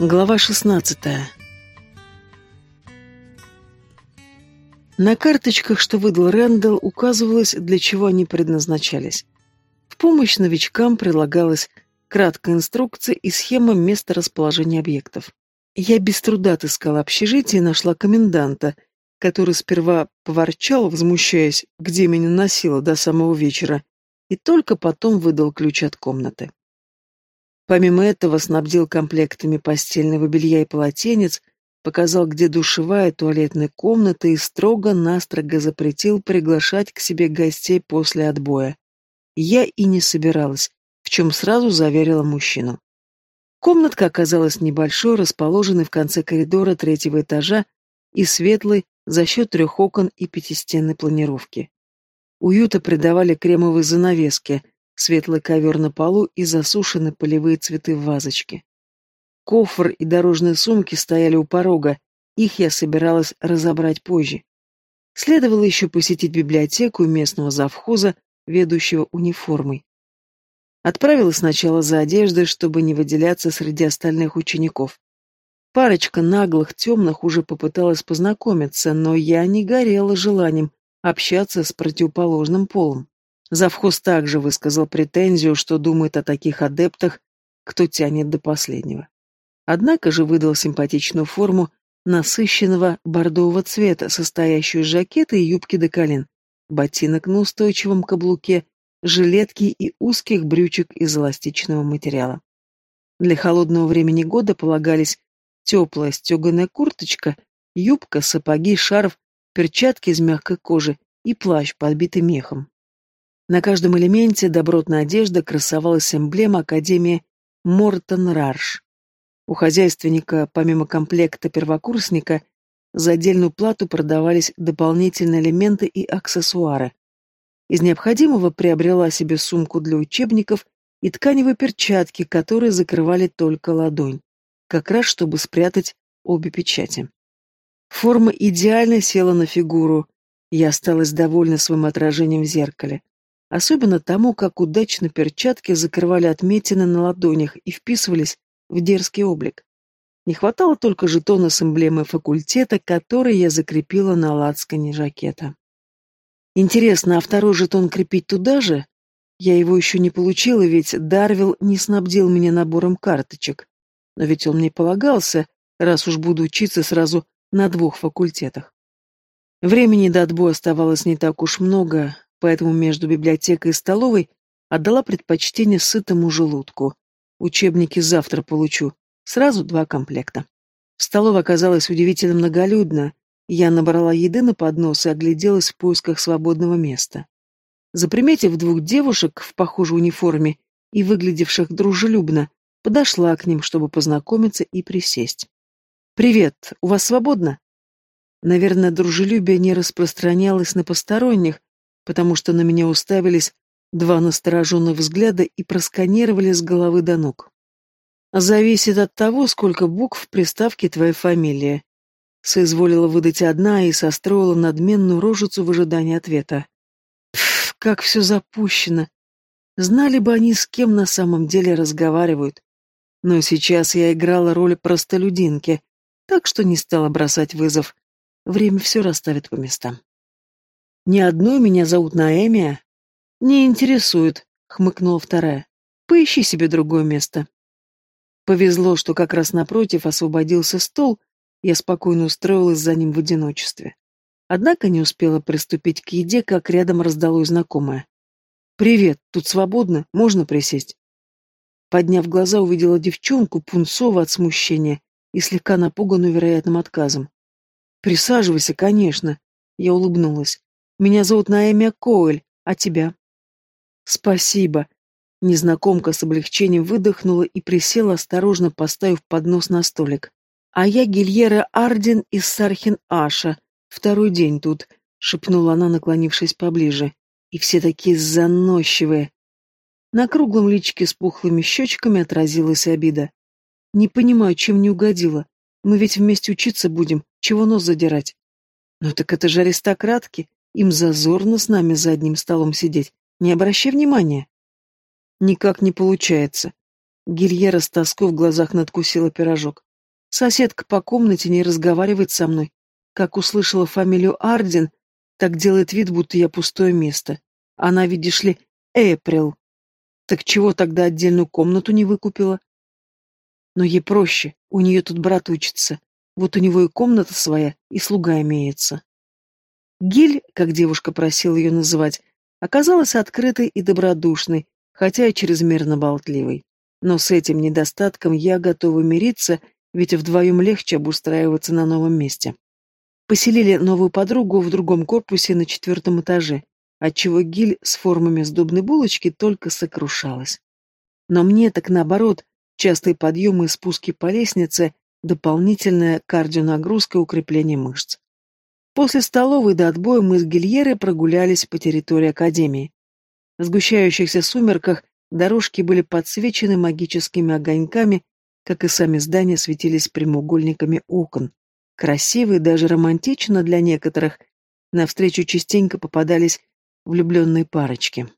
Глава 16 На карточках, что выдал Рэндалл, указывалось, для чего они предназначались. В помощь новичкам прилагалась краткая инструкция и схема места расположения объектов. Я без труда отыскала общежитие и нашла коменданта, который сперва поворчал, возмущаясь, где меня носило до самого вечера, и только потом выдал ключ от комнаты. Помимо этого снабдил комплектами постельного белья и полотенец, показал, где душевая, туалетная комната и строго-настрого запретил приглашать к себе гостей после отбоя. Я и не собиралась, в чем сразу заверила мужчину. Комнатка оказалась небольшой, расположенной в конце коридора третьего этажа и светлой за счет трех окон и пятистенной планировки. Уюта придавали кремовые занавески, светлый ковер на полу и засушенные полевые цветы в вазочке. Кофр и дорожные сумки стояли у порога, их я собиралась разобрать позже. Следовало еще посетить библиотеку местного завхоза, ведущего униформой. Отправилась сначала за одеждой, чтобы не выделяться среди остальных учеников. Парочка наглых темных уже попыталась познакомиться, но я не горела желанием общаться с противоположным полом. Завхоз также высказал претензию, что думает о таких адептах, кто тянет до последнего. Однако же выдал симпатичную форму насыщенного бордового цвета, состоящую из жакета и юбки до колен, ботинок на устойчивом каблуке, жилетки и узких брючек из эластичного материала. Для холодного времени года полагались теплая стеганая курточка, юбка, сапоги, шарф, перчатки из мягкой кожи и плащ, подбитый мехом. На каждом элементе добротной одежды красовалась эмблема Академии Мортон Рарш. У хозяйственника, помимо комплекта первокурсника, за отдельную плату продавались дополнительные элементы и аксессуары. Из необходимого приобрела себе сумку для учебников и тканевые перчатки, которые закрывали только ладонь, как раз чтобы спрятать обе печати. Форма идеально села на фигуру. Я осталась довольна своим отражением в зеркале. Особенно тому, как удачно перчатки закрывали отметины на ладонях и вписывались в дерзкий облик. Не хватало только жетона с эмблемой факультета, который я закрепила на лацкане жакета. Интересно, а второй жетон крепить туда же? Я его еще не получила, ведь Дарвилл не снабдил меня набором карточек. Но ведь он мне полагался, раз уж буду учиться сразу на двух факультетах. Времени до отбоя оставалось не так уж много, поэтому между библиотекой и столовой отдала предпочтение сытому желудку. Учебники завтра получу. Сразу два комплекта. В столовой оказалось удивительно многолюдно. Я набрала еды на поднос и огляделась в поисках свободного места. Заприметив двух девушек в похожей униформе и выглядевших дружелюбно, подошла к ним, чтобы познакомиться и присесть. «Привет, у вас свободно?» Наверное, дружелюбие не распространялось на посторонних, потому что на меня уставились два настороженных взгляда и просканировали с головы до ног. «Зависит от того, сколько букв в приставке твоей фамилии», соизволила выдать одна и состроила надменную рожицу в ожидании ответа. Пф, как все запущено. Знали бы они, с кем на самом деле разговаривают. Но сейчас я играла роль простолюдинки, так что не стала бросать вызов. Время все расставит по местам. «Не одну меня зовут Наэмия?» «Не интересует», — хмыкнула вторая. «Поищи себе другое место». Повезло, что как раз напротив освободился стол, я спокойно устроилась за ним в одиночестве. Однако не успела приступить к еде, как рядом раздалось знакомое. «Привет, тут свободно, можно присесть?» Подняв глаза, увидела девчонку, пунцово от смущения и слегка напуганную вероятным отказом. «Присаживайся, конечно», — я улыбнулась. Меня зовут Наэмия Коэль, а тебя?» «Спасибо». Незнакомка с облегчением выдохнула и присела, осторожно поставив поднос на столик. «А я Гильера Арден из Сархин-Аша. Второй день тут», — шепнула она, наклонившись поближе. «И все такие заносчивые». На круглом личике с пухлыми щечками отразилась обида. «Не понимаю, чем не угодила. Мы ведь вместе учиться будем, чего нос задирать?» «Ну так это же аристократки, им зазорно с нами за одним столом сидеть. Не обращай внимания. Никак не получается. Гильера с тоской в глазах надкусила пирожок. Соседка по комнате не разговаривает со мной. Как услышала фамилию Арден, так делает вид, будто я пустое место. Она, видишь ли, Эприл. Так чего тогда отдельную комнату не выкупила? Но ей проще, у нее тут брат учится. Вот у него и комната своя, и слуга имеется. Гиль, как девушка просила ее называть, оказалась открытой и добродушной, хотя и чрезмерно болтливой. Но с этим недостатком я готова мириться, ведь вдвоем легче обустраиваться на новом месте. Поселили новую подругу в другом корпусе на четвертом этаже, отчего Гиль с формами сдобной булочки только сокрушалась. Но мне так наоборот, частые подъемы и спуски по лестнице, дополнительная кардионагрузка и укрепление мышц. После столовой до отбоя мы с Гильерой прогулялись по территории Академии. В сгущающихся сумерках дорожки были подсвечены магическими огоньками, как и сами здания светились прямоугольниками окон. Красиво и даже романтично для некоторых. Навстречу частенько попадались влюбленные парочки.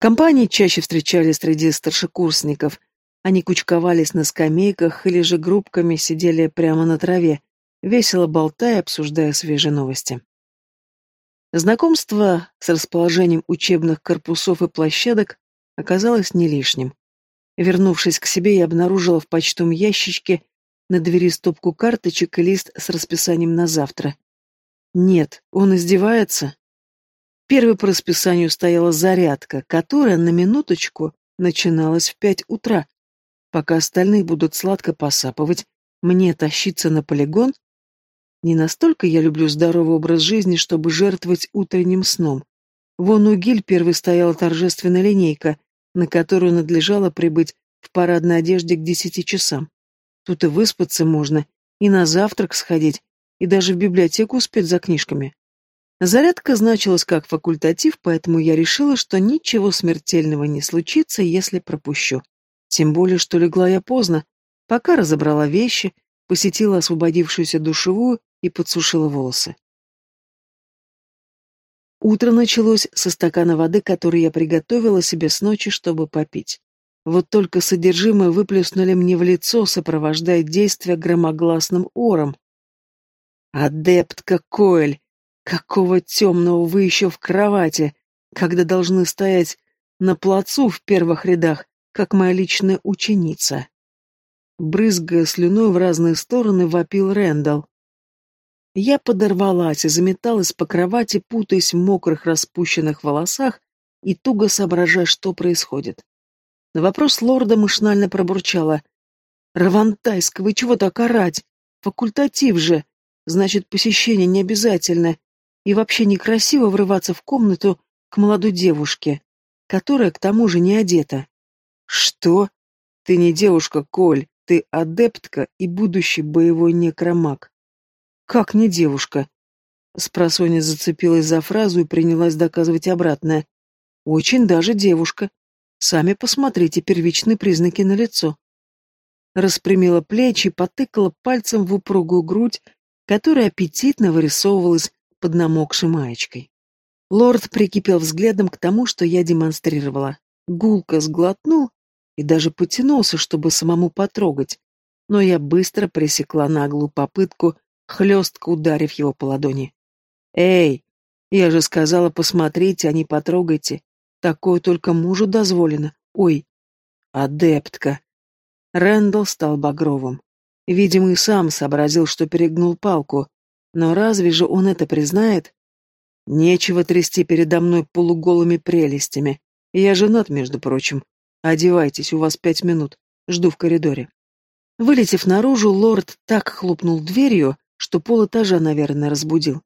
Компании чаще встречались среди старшекурсников. Они кучковались на скамейках или же группками сидели прямо на траве, весело болтая, обсуждая свежие новости. Знакомство с расположением учебных корпусов и площадок оказалось не лишним. Вернувшись к себе, я обнаружила в почтовом ящичке на двери стопку карточек и лист с расписанием на завтра. Нет, он издевается. Первой по расписанию стояла зарядка, которая на минуточку начиналась в пять утра. Пока остальные будут сладко посапывать, мне тащиться на полигон не настолько я люблю здоровый образ жизни, чтобы жертвовать утренним сном. Вон у Гиль первой стояла торжественная линейка, на которую надлежало прибыть в парадной одежде к десяти часам. Тут и выспаться можно, и на завтрак сходить, и даже в библиотеку успеть за книжками. Зарядка значилась как факультатив, поэтому я решила, что ничего смертельного не случится, если пропущу. Тем более, что легла я поздно, пока разобрала вещи, посетила освободившуюся душевую и подсушила волосы. Утро началось со стакана воды, который я приготовила себе с ночи, чтобы попить. Вот только содержимое выплеснули мне в лицо, сопровождая действия громогласным ором. «Адептка Коэль! Какого темного вы еще в кровати, когда должны стоять на плацу в первых рядах, как моя личная ученица?» Брызгая слюной в разные стороны, вопил Рэндалл. Я подорвалась и заметалась по кровати, путаясь в мокрых распущенных волосах и туго соображая, что происходит. На вопрос лорда машинально пробурчала. «Равантайск, вы чего так орать? Факультатив же! Значит, посещение не обязательно. И вообще некрасиво врываться в комнату к молодой девушке, которая к тому же не одета». «Что? Ты не девушка, Коль. Ты адептка и будущий боевой некромаг. Как не девушка? Спросоня зацепилась за фразу и принялась доказывать обратное. Очень даже девушка. Сами посмотрите первичные признаки на лицо. Распрямила плечи потыкала пальцем в упругую грудь, которая аппетитно вырисовывалась под намокшей маечкой. Лорд прикипел взглядом к тому, что я демонстрировала. Гулко сглотнул и даже потянулся, чтобы самому потрогать, но я быстро пресекла наглую попытку, хлестко ударив его по ладони. «Эй, я же сказала, посмотрите, а не потрогайте. Такое только мужу дозволено. Ой, адептка!» Рэндалл стал багровым. Видимо, и сам сообразил, что перегнул палку. Но разве же он это признает? Нечего трясти передо мной полуголыми прелестями. Я женат, между прочим. Одевайтесь, у вас пять минут. Жду в коридоре. Вылетев наружу, лорд так хлопнул дверью, что полэтажа, наверное, разбудил.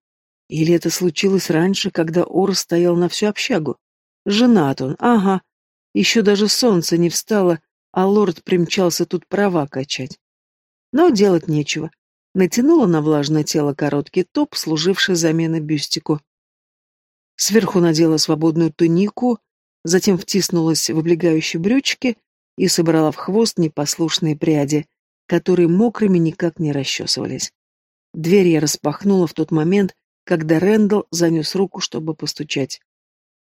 Или это случилось раньше, когда Ор стоял на всю общагу? Женат он, ага. Еще даже солнце не встало, а лорд примчался тут права качать. Но делать нечего. Натянула на влажное тело короткий топ, служивший заменой бюстику. Сверху надела свободную тунику, затем втиснулась в облегающие брючки и собрала в хвост непослушные пряди, которые мокрыми никак не расчесывались. Дверь я распахнула в тот момент, когда Рэндалл занес руку, чтобы постучать.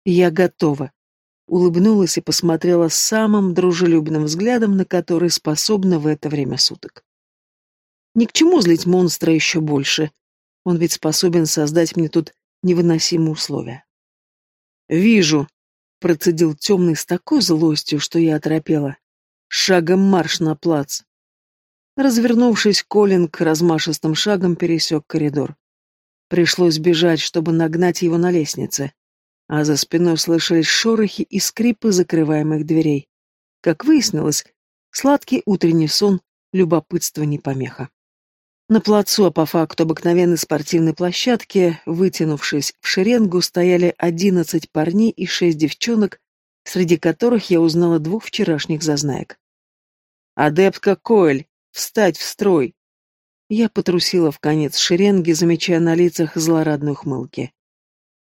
«Я готова», — улыбнулась и посмотрела самым дружелюбным взглядом, на который способна в это время суток. Ни к чему злить монстра еще больше. Он ведь способен создать мне тут невыносимые условия. «Вижу», — процедил темный с такой злостью, что я оторопела. «Шагом марш на плац». Развернувшись, Колинг размашистым шагом пересек коридор. Пришлось бежать, чтобы нагнать его на лестнице. А за спиной слышались шорохи и скрипы закрываемых дверей. Как выяснилось, сладкий утренний сон, любопытство не помеха. На плацу, а по факту обыкновенной спортивной площадке, вытянувшись в шеренгу, стояли одиннадцать парней и шесть девчонок, среди которых я узнала двух вчерашних зазнаек. «Адептка Коэль, встать в строй!» Я потрусила в конец шеренги, замечая на лицах злорадные ухмылки.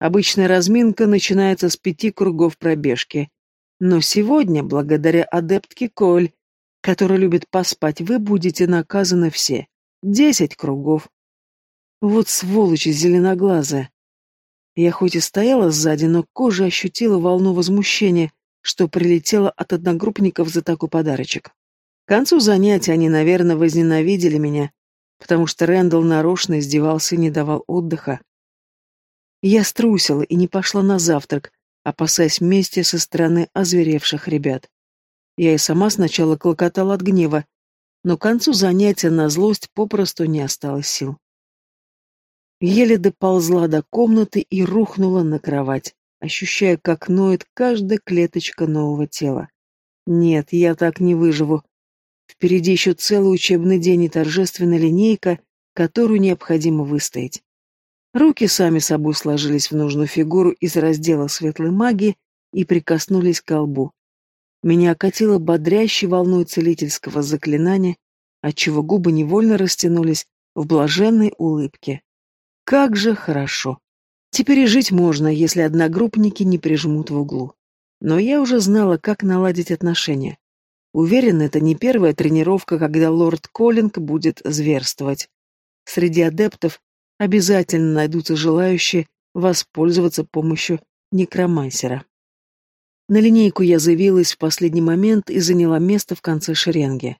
Обычная разминка начинается с пяти кругов пробежки. Но сегодня, благодаря адептке Коэль, которая любит поспать, вы будете наказаны все. Десять кругов. Вот сволочь зеленоглазая. Я хоть и стояла сзади, но кожа ощутила волну возмущения, что прилетело от одногруппников за такой подарочек. Концу занятия они, наверное, возненавидели меня, потому что Рэндалл нарочно издевался и не давал отдыха. Я струсила и не пошла на завтрак, опасаясь вместе со стороны озверевших ребят. Я и сама сначала клокотала от гнева, но к концу занятия на злость попросту не осталось сил. Еле доползла до комнаты и рухнула на кровать, ощущая, как ноет каждая клеточка нового тела. Нет, я так не выживу. Впереди еще целый учебный день и торжественная линейка, которую необходимо выстоять. Руки сами собой сложились в нужную фигуру из раздела светлой магии и прикоснулись к колбу. Меня окатило бодрящей волной целительского заклинания, отчего губы невольно растянулись в блаженной улыбке. Как же хорошо! Теперь и жить можно, если одногруппники не прижмут в углу. Но я уже знала, как наладить отношения. Уверена, это не первая тренировка, когда лорд Коллинг будет зверствовать. Среди адептов обязательно найдутся желающие воспользоваться помощью некромансера. На линейку я заявилась в последний момент и заняла место в конце шеренги.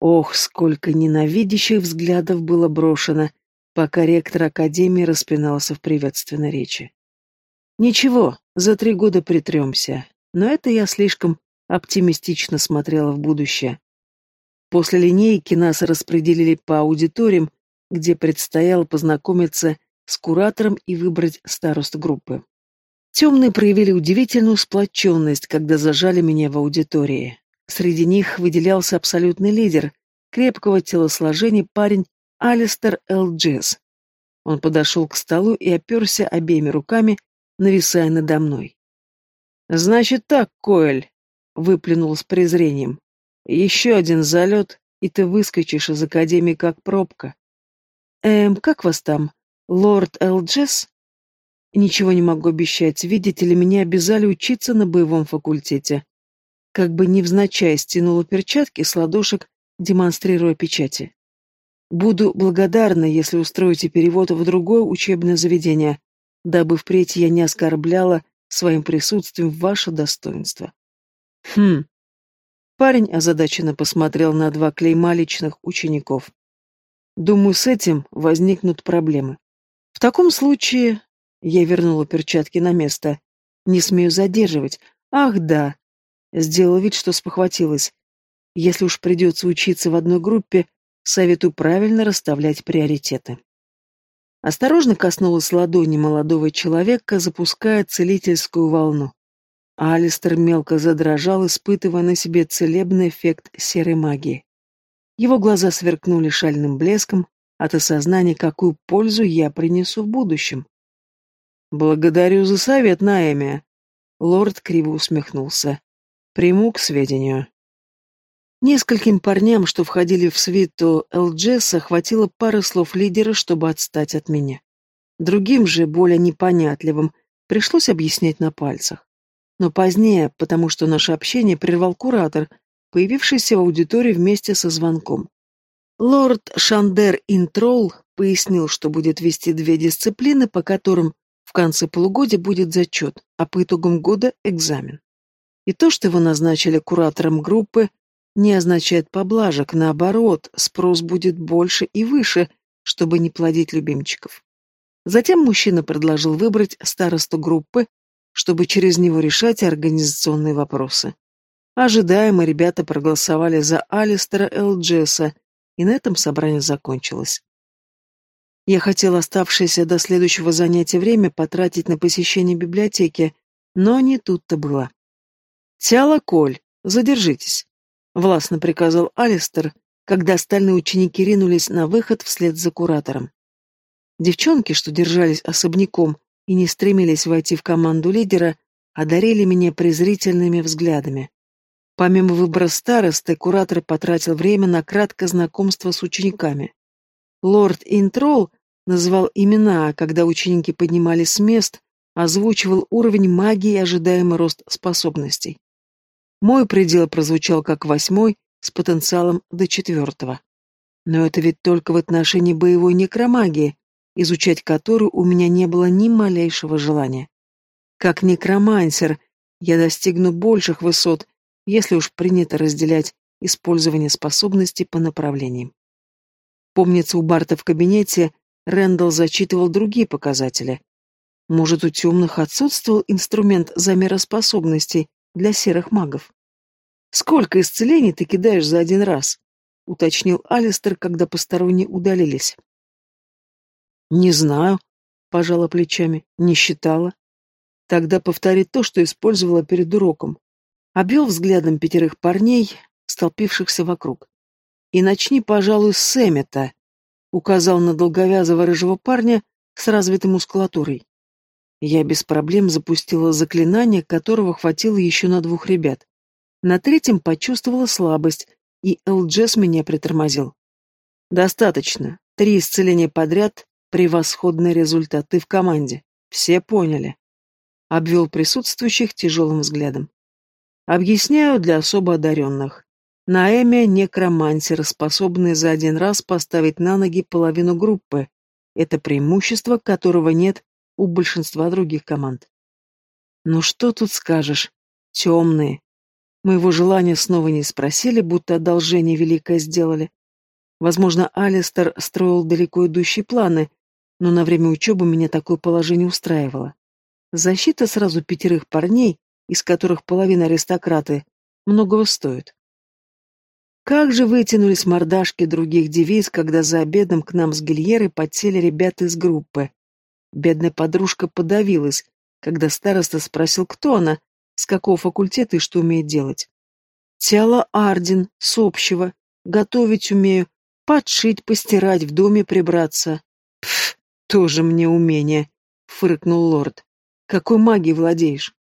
Ох, сколько ненавидящих взглядов было брошено, пока ректор Академии распинался в приветственной речи. Ничего, за три года притремся, но это я слишком оптимистично смотрела в будущее. После линейки нас распределили по аудиториям, где предстояло познакомиться с куратором и выбрать старост группы. Темные проявили удивительную сплоченность, когда зажали меня в аудитории. Среди них выделялся абсолютный лидер, крепкого телосложения парень Алистер Элджес. Он подошел к столу и оперся обеими руками, нависая надо мной. «Значит так, Коэль», — выплюнул с презрением. «Еще один залет, и ты выскочишь из Академии как пробка». «Эм, как вас там? Лорд Элджес?» Ничего не могу обещать, видите ли, меня обязали учиться на боевом факультете. Как бы невзначай стянула перчатки с ладошек, демонстрируя печати. Буду благодарна, если устроите перевод в другое учебное заведение, дабы впредь я не оскорбляла своим присутствием ваше достоинство. Хм. Парень озадаченно посмотрел на два клейма личных учеников. Думаю, с этим возникнут проблемы. В таком случае я вернула перчатки на место. Не смею задерживать. Ах, да. Сделала вид, что спохватилась. Если уж придется учиться в одной группе, советую правильно расставлять приоритеты. Осторожно коснулась ладони молодого человека, запуская целительскую волну. Алистер мелко задрожал, испытывая на себе целебный эффект серой магии. Его глаза сверкнули шальным блеском от осознания, какую пользу я принесу в будущем. «Благодарю за совет, Наэми!» Лорд криво усмехнулся. «Приму к сведению». Нескольким парням, что входили в свиту Элджеса, хватило пары слов лидера, чтобы отстать от меня. Другим же, более непонятливым, пришлось объяснять на пальцах. Но позднее, потому что наше общение прервал куратор, появившийся в аудитории вместе со звонком. Лорд Шандер Интрол пояснил, что будет вести две дисциплины, по которым в конце полугодия будет зачет, а по итогам года экзамен. И то, что его назначили куратором группы, не означает поблажек, наоборот, спрос будет больше и выше, чтобы не плодить любимчиков. Затем мужчина предложил выбрать старосту группы, чтобы через него решать организационные вопросы. Ожидаемо ребята проголосовали за Алистера Элджеса, и на этом собрание закончилось. Я хотел оставшееся до следующего занятия время потратить на посещение библиотеки, но не тут-то было. «Тяла, Коль, задержитесь», — властно приказал Алистер, когда остальные ученики ринулись на выход вслед за куратором. Девчонки, что держались особняком и не стремились войти в команду лидера, одарили меня презрительными взглядами. Помимо выбора старосты, куратор потратил время на краткое знакомство с учениками. Лорд Интрол называл имена, а когда ученики поднимались с мест, озвучивал уровень магии и ожидаемый рост способностей. Мой предел прозвучал как восьмой, с потенциалом до четвертого. Но это ведь только в отношении боевой некромагии, изучать которую у меня не было ни малейшего желания. Как некромансер я достигну больших высот, если уж принято разделять использование способностей по направлениям. Помнится, у Барта в кабинете Рэндалл зачитывал другие показатели. Может, у темных отсутствовал инструмент замера способностей для серых магов? «Сколько исцелений ты кидаешь за один раз?» — уточнил Алистер, когда посторонние удалились. «Не знаю», — пожала плечами, — «не считала». Тогда повтори то, что использовала перед уроком. Обвел взглядом пятерых парней, столпившихся вокруг. «И начни, пожалуй, с Эммета», указал на долговязого рыжего парня с развитой мускулатурой. Я без проблем запустила заклинание, которого хватило еще на двух ребят. На третьем почувствовала слабость, и Элджес меня притормозил. Достаточно. Три исцеления подряд — превосходный результат. Ты в команде. Все поняли. Обвел присутствующих тяжелым взглядом. Объясняю для особо одаренных. Наэмия — некромансер, способный за один раз поставить на ноги половину группы. Это преимущество, которого нет у большинства других команд. Ну что тут скажешь? Темные. Моего желания снова не спросили, будто одолжение великое сделали. Возможно, Алистер строил далеко идущие планы, но на время учебы меня такое положение устраивало. Защита сразу пятерых парней, из которых половина аристократы, многого стоит. Как же вытянулись мордашки других девиц, когда за обедом к нам с Гильерой подсели ребята из группы. Бедная подружка подавилась, когда староста спросил, кто она, с какого факультета и что умеет делать. Тело Ардин, с общего, готовить умею, подшить, постирать, в доме прибраться. Пф, тоже мне умение, фыркнул лорд. Какой магией владеешь?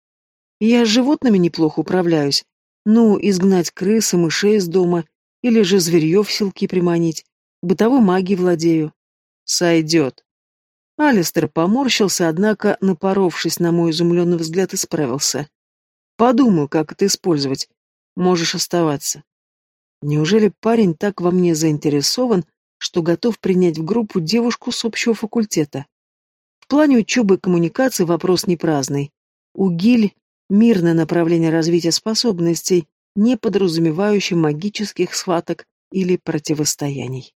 Я с животными неплохо управляюсь. Ну, изгнать крыс и мышей из дома или же зверье в селки приманить. Бытовой магией владею. Сойдет. Алистер поморщился, однако, напоровшись на мой изумленный взгляд, исправился. Подумаю, как это использовать. Можешь оставаться. Неужели парень так во мне заинтересован, что готов принять в группу девушку с общего факультета? В плане учебы и коммуникации вопрос не праздный. У Гиль мирное направление развития способностей, не подразумевающий магических схваток или противостояний.